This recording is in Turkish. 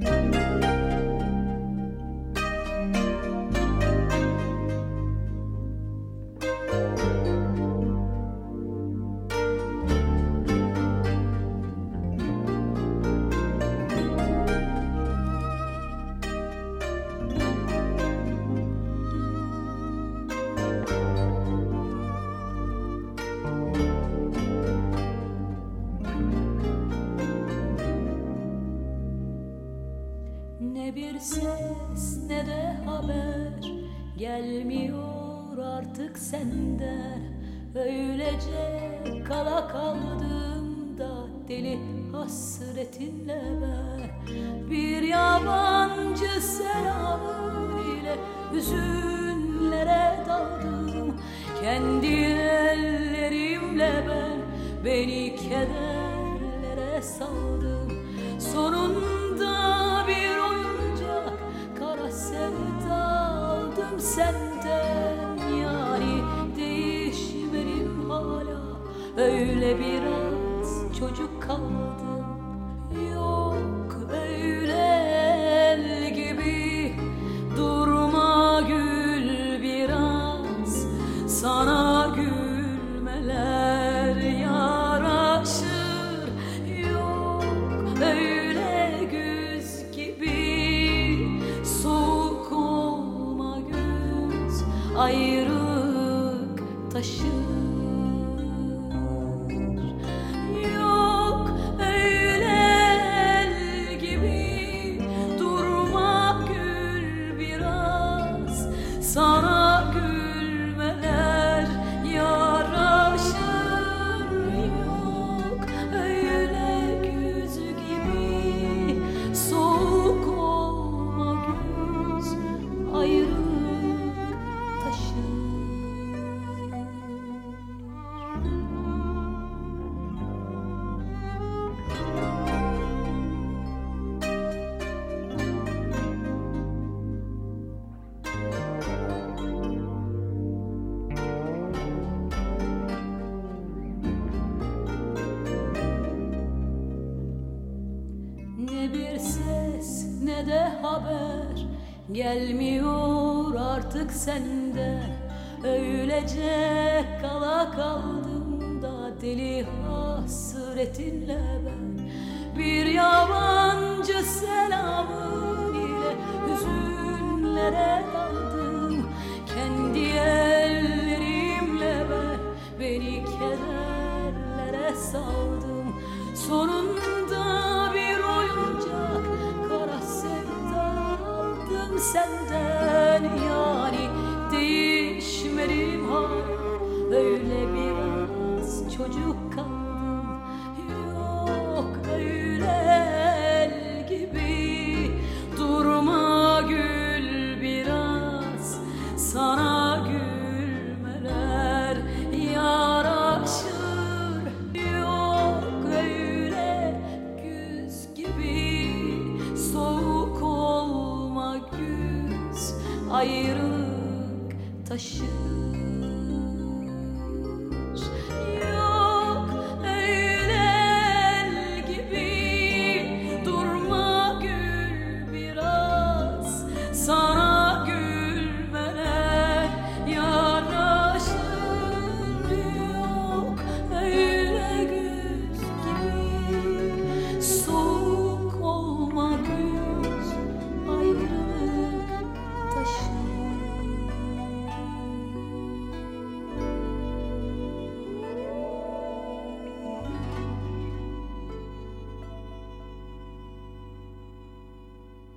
Música Gelmiyor artık senden. Öylece kala kaldım da Deli hasretinle ben. Bir yabancı selamın ile Hüzünlere daldım. Kendi ellerimle ben Beni kederlere saldım. Sonunda bir oyuncak Kara sevda aldım senden yani değişmedim hala. Öyle biraz çocuk kaldım. Yok öyle el gibi. Durma gül biraz. Sana ayrılık taşır ne de haber? Gelmiyor artık senden Öylece kala kaldım da Deli hasretinle ben. Bir yabancı selamın ile Hüzünlere sun Ayrılık taşır